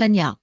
저녁.